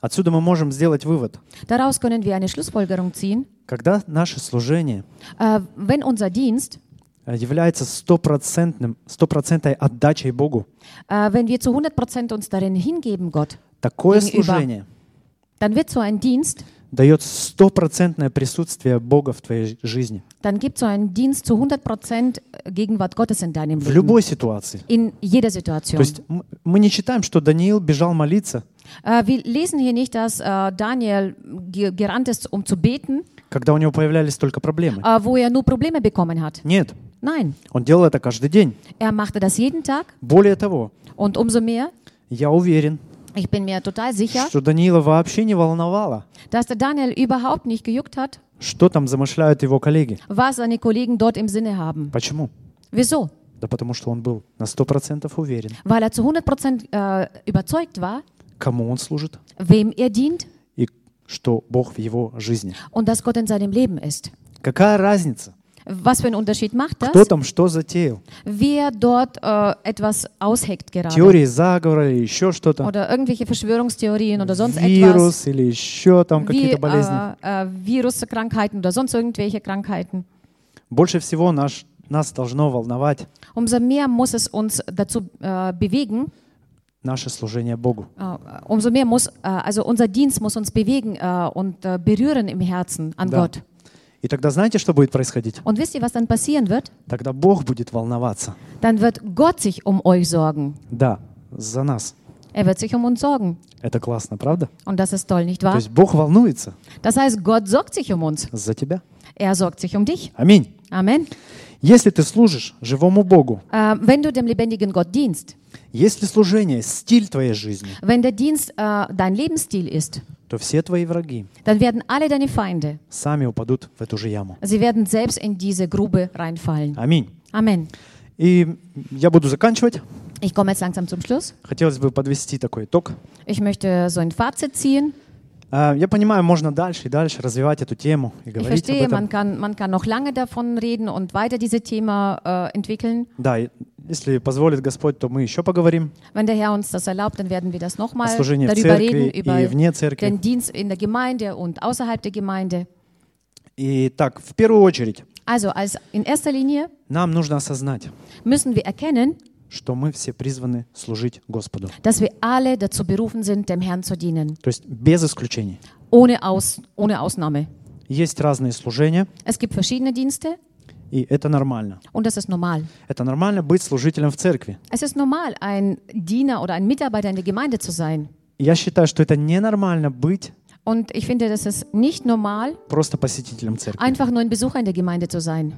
Отсюда мы можем сделать вывод. Daraus können wir eine Schlussfolgerung ziehen. Когда наше служение Äh, wenn unser Dienst, э, является стопроцентным, стопроцентной отдачей Богу, äh, wenn wir zu 100% uns darin hingeben, Gott, такое служение dann wird so ein Dienst, дает стопроцентное присутствие Бога в твоей жизни. dann gibt so ein Dienst zu 100% Gegenwart Gottes in deinem В Leben. любой ситуации. In jeder То Situation. есть м- мы не читаем, что Даниил бежал молиться, Äh, wir lesen hier nicht, dass äh, Daniel ge gerannt ist, um zu beten, когда у него появлялись только проблемы. äh, wo er nur Probleme bekommen hat. Нет, Nein, он делал это каждый день. er machte das jeden Tag Более того, und umso mehr, я уверен, ich bin mir total sicher, что Даниила вообще не волновало, dass der Daniel überhaupt nicht gejuckt hat, что там замышляют его коллеги. was seine Kollegen dort im Sinne haben. Почему? Wieso? Да потому что он был на сто процентов уверен, weil er zu 100% äh, überzeugt war, кому он служит wem er dient и что Бог в его жизни. und dass Gott in seinem Leben ist. Какая разница, Was für einen Unterschied macht кто das? там что затеял? Wer dort äh, etwas ausheckt gerade. Теории заговора или еще что-то? Oder irgendwelche Verschwörungstheorien oder sonst etwas. Вирус или еще там Wie какие-то болезни. äh, äh, Viruskrankheiten oder sonst irgendwelche Krankheiten. Больше всего наш, нас должно волновать Umso mehr muss es uns dazu äh, bewegen, наше служение Богу. äh, umso mehr muss, äh, also unser Dienst muss uns bewegen äh, und äh, berühren im Herzen an Да. Gott. И тогда знаете, что будет происходить? Und wisst ihr, was dann passieren wird? Тогда Бог будет волноваться. Dann wird Gott sich um euch sorgen. Да, за нас. Er wird sich um uns sorgen. Это классно, правда? Und das ist toll, nicht То wahr? есть Бог волнуется Das heißt, Gott sorgt sich um uns. за тебя. Er sorgt sich um dich. Аминь. Amen. Если ты служишь живому Богу, Äh, wenn du dem lebendigen Gott dienst, если служение – стиль твоей жизни, wenn der Dienst äh, dein Lebensstil ist, то все твои враги dann werden alle deine Feinde, сами упадут в эту же яму. sie werden selbst in diese Grube reinfallen. Аминь. Amen. И я буду заканчивать. Ich komme jetzt langsam zum Schluss. Хотелось бы подвести такой итог. Ich möchte so ein Fazit ziehen. А, Я понимаю, можно дальше и дальше развивать эту тему и Ich говорить об verstehe, man этом. kann, man kann noch lange davon reden und weiter dieses Thema äh, entwickeln. Да, и если позволит Господь, то мы еще поговорим Wenn der Herr uns das erlaubt, dann werden wir das о nochmal служении в darüber церкви reden, и über вне церкви. den Dienst in der Gemeinde und außerhalb der Gemeinde. И так, в первую очередь, Also als in erster Linie нам нужно осознать, müssen wir erkennen, что мы все призваны служить Господу. dass wir alle dazu berufen sind, dem Herrn zu dienen. То есть без исключений. Ohne, Aus, ohne Ausnahme. Есть разные служения, Es gibt verschiedene Dienste и это нормально. und das ist normal. Это нормально быть служителем в церкви. Es ist normal, ein Diener oder ein Mitarbeiter in der Gemeinde zu sein. Я считаю, что это ненормально быть Und ich finde, das ist nicht normal, просто посетителем церкви. einfach nur ein Besucher in der Gemeinde zu sein.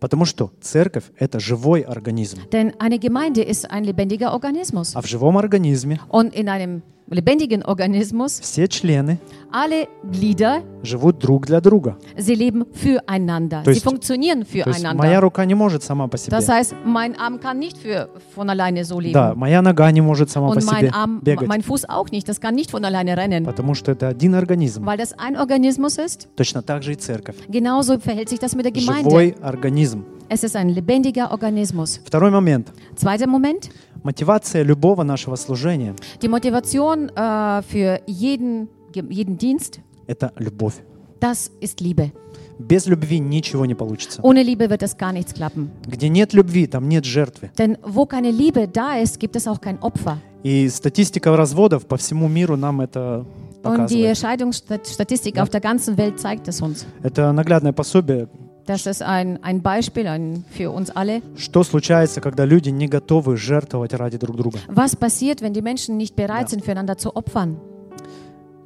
Потому что церковь – это живой организм. Denn eine Gemeinde ist ein lebendiger Organismus. А в живом организме Und in einem lebendigen Organismus, все члены alle Glieder, живут друг для друга. sie leben füreinander. То Sie есть- funktionieren То есть моя füreinander. рука не может сама по себе. Das heißt, mein Arm kann nicht für, von alleine so leben. Да, моя нога не может сама по Und себе mein Arm, бегать. mein Fuß auch nicht. Das kann nicht von alleine rennen. Потому что это один организм. Weil das ein Organismus ist. Точно так же и церковь. Genauso verhält sich das mit der Gemeinde. Живой организм. Es ist ein lebendiger Organismus. Второй момент. Zweiter Moment. Мотивация любого нашего служения Die Motivation äh, für jeden, jeden Dienst, – это любовь. das ist Liebe. Без любви ничего не получится. Ohne Liebe wird das gar nichts klappen. Где нет любви, там нет жертвы. Denn wo keine Liebe da ist, gibt es auch kein Opfer. И статистика разводов по всему миру нам это Und die показывает. Scheidungsstatistik auf der ganzen Welt zeigt es uns. Это наглядное пособие, Das ist ein, ein Beispiel ein, für uns alle. что случается, когда люди не готовы жертвовать ради друг друга. Was passiert, wenn die Menschen nicht bereit Ja. sind, füreinander zu opfern?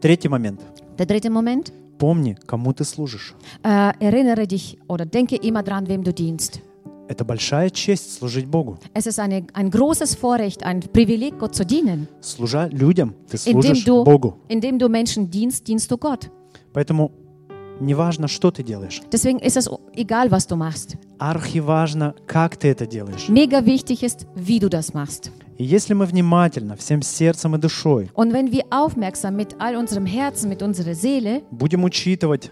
Третий момент. Der dritte Moment. Помни, кому ты служишь. Äh, erinnere dich oder denke immer dran, wem du dienst. Это большая честь служить Богу. Es ist eine, ein großes Vorrecht, ein Privileg, Gott zu dienen. Служа людям, ты Indem служишь du, Богу. indem du Menschen dienst, dienst du Gott. Поэтому неважно, что ты делаешь. Deswegen ist es egal, was du machst. Архиважно, как ты это делаешь. Mega wichtig ist, wie du das machst. И если мы внимательно, всем сердцем и душой Und wenn wir aufmerksam mit all unserem Herzen, mit unserer Seele, будем учитывать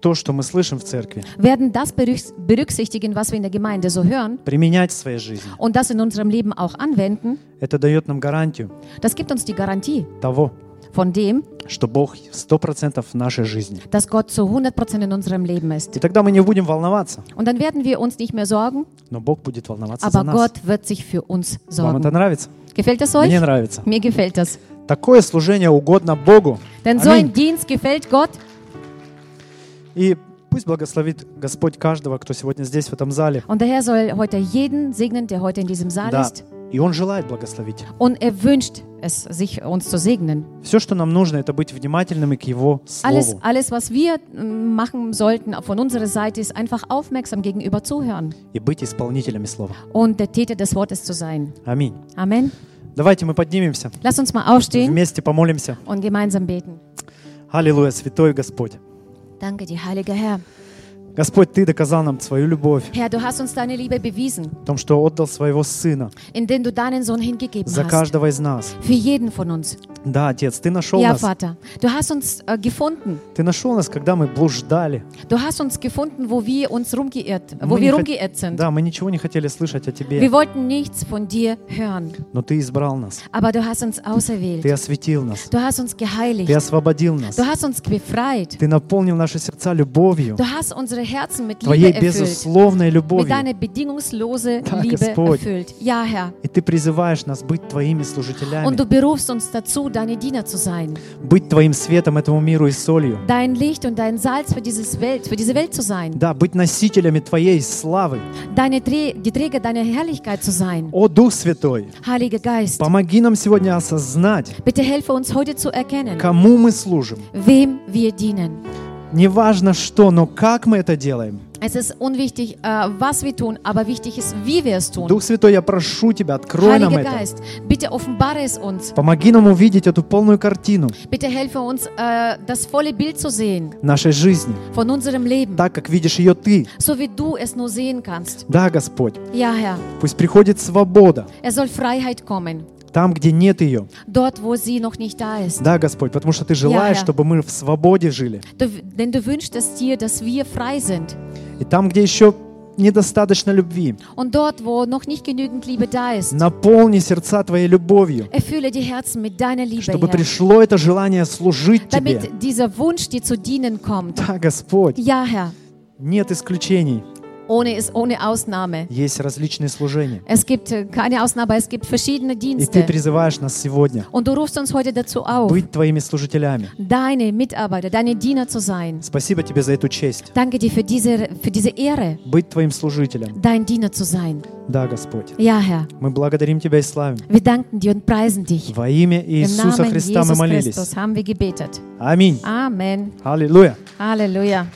то, что мы слышим в церкви, werden das berücks- berücksichtigen, was wir in der Gemeinde so hören применять в своей жизни, und das in unserem Leben auch anwenden, это дает нам гарантию das gibt uns die Garantie того, von dem, что Бог 100% в нашей жизни. dass Gott zu 100% in unserem Leben ist. И тогда мы не будем волноваться, Und dann werden wir uns nicht mehr sorgen, но Бог будет волноваться за aber нас. Gott wird sich für uns Вам это sorgen. нравится? Gefällt das euch? Мне нравится. Mir gefällt das. Такое служение угодно Богу. Denn so ein Аминь. Dienst gefällt Gott. И пусть благословит Господь каждого, кто сегодня здесь, в этом зале. Und der Herr soll heute jeden segnen, der heute in diesem Saal Да. ist. И Он желает благословить. Und er wünscht es, sich uns zu segnen. Все, что нам нужно, это быть внимательными к Его Alles, Слову alles, was wir mm, machen sollten von unserer Seite, ist einfach aufmerksam gegenüber zuhören и быть исполнителями Слова. und der Täter des Wortes zu sein. Аминь. Amen. Давайте мы поднимемся, Lass uns mal aufstehen вместе помолимся. und gemeinsam beten. Аллилуйя, Святой Господь. Danke dir, heiliger Herr. Господь, Ты доказал нам свою любовь Herr, du hast uns deine Liebe bewiesen, в том, что отдал своего Сына indem du deinen Sohn hingegeben за hast. каждого из нас. Für jeden von uns. Да, Отец, Ты нашел Ja, нас. Vater. Du hast uns äh, gefunden. Ты нашел нас, когда мы блуждали. Du hast uns gefunden, wo wir uns rumgeirrt, wo Мы wir rumgeirrt sind. Да, мы ничего не хотели слышать о Тебе, Wir wollten nichts von dir hören, но Ты избрал нас. aber du hast uns auserwählt. Ты осветил нас. Du hast uns geheiligt. Ты освободил нас. Du hast uns befreit. Ты наполнил наши сердца любовью, Du hast unsere Herzen mit Твоей Liebe erfüllt. безусловной Mit любовью. deiner bedingungslose Да, Liebe Господь. erfüllt. Ja, Herr. И Ты призываешь нас быть Твоими Und служителями, du berufst uns dazu, deine Diener zu sein. быть Твоим светом этому миру и солью. Dein Licht und dein Salz für, dieses Welt, für diese Welt zu sein. Да, быть носителями Твоей славы. Deine die Träger deiner Herrlichkeit zu sein. О, Дух Святой, Heiliger Geist, помоги нам сегодня осознать, bitte helfe uns heute zu erkennen, кому мы служим. wem wir dienen. Неважно что, но как мы это делаем. Es ist unwichtig, äh, was wir tun, aber wichtig ist, wie wir es tun. Дух Святой, я прошу Тебя, открой нам Heiliger это. Geist, bitte offenbare es uns. Помоги нам увидеть эту полную картину Bitte helfe uns, äh, das volle Bild zu sehen нашей жизни, von unserem Leben, так, как видишь ее Ты. so wie du es nur sehen kannst. Да, Господь, Ja, Herr, пусть приходит свобода es soll Freiheit kommen, там, где нет ее. dort, wo sie noch nicht da ist. Да, Господь, потому что Ты желаешь, Herr. чтобы мы в свободе жили. Du, denn du wünschst es dir, dass wir frei sind. И там, где еще недостаточно любви, Und dort, wo noch nicht genügend Liebe da ist, наполни сердца Твоей любовью, erfülle die Herzen mit deiner Liebe, чтобы Herr, пришло это желание служить Тебе. damit dieser Wunsch dir zu dienen kommt. Да, Господь, Ja, Herr, нет исключений, ohne, ist, ohne Ausnahme. есть различные служения. Es gibt äh, keine Ausnahme, es gibt verschiedene И Ты Dienste. призываешь нас сегодня Und du rufst uns heute dazu auf, быть Твоими служителями. deine Mitarbeiter, deine Diener zu sein. Спасибо Тебе за эту честь, Danke dir für diese, für diese Ehre, быть Твоим служителем. dein Diener zu sein. Да, Господь. Ja, Herr, Мы благодарим Тебя и славим. wir danken dir und preisen dich. Во имя Im Иисуса Namen Христа мы Jesus молились. Christus haben wir gebetet. Аминь. Amen. Аллилуйя. Halleluja.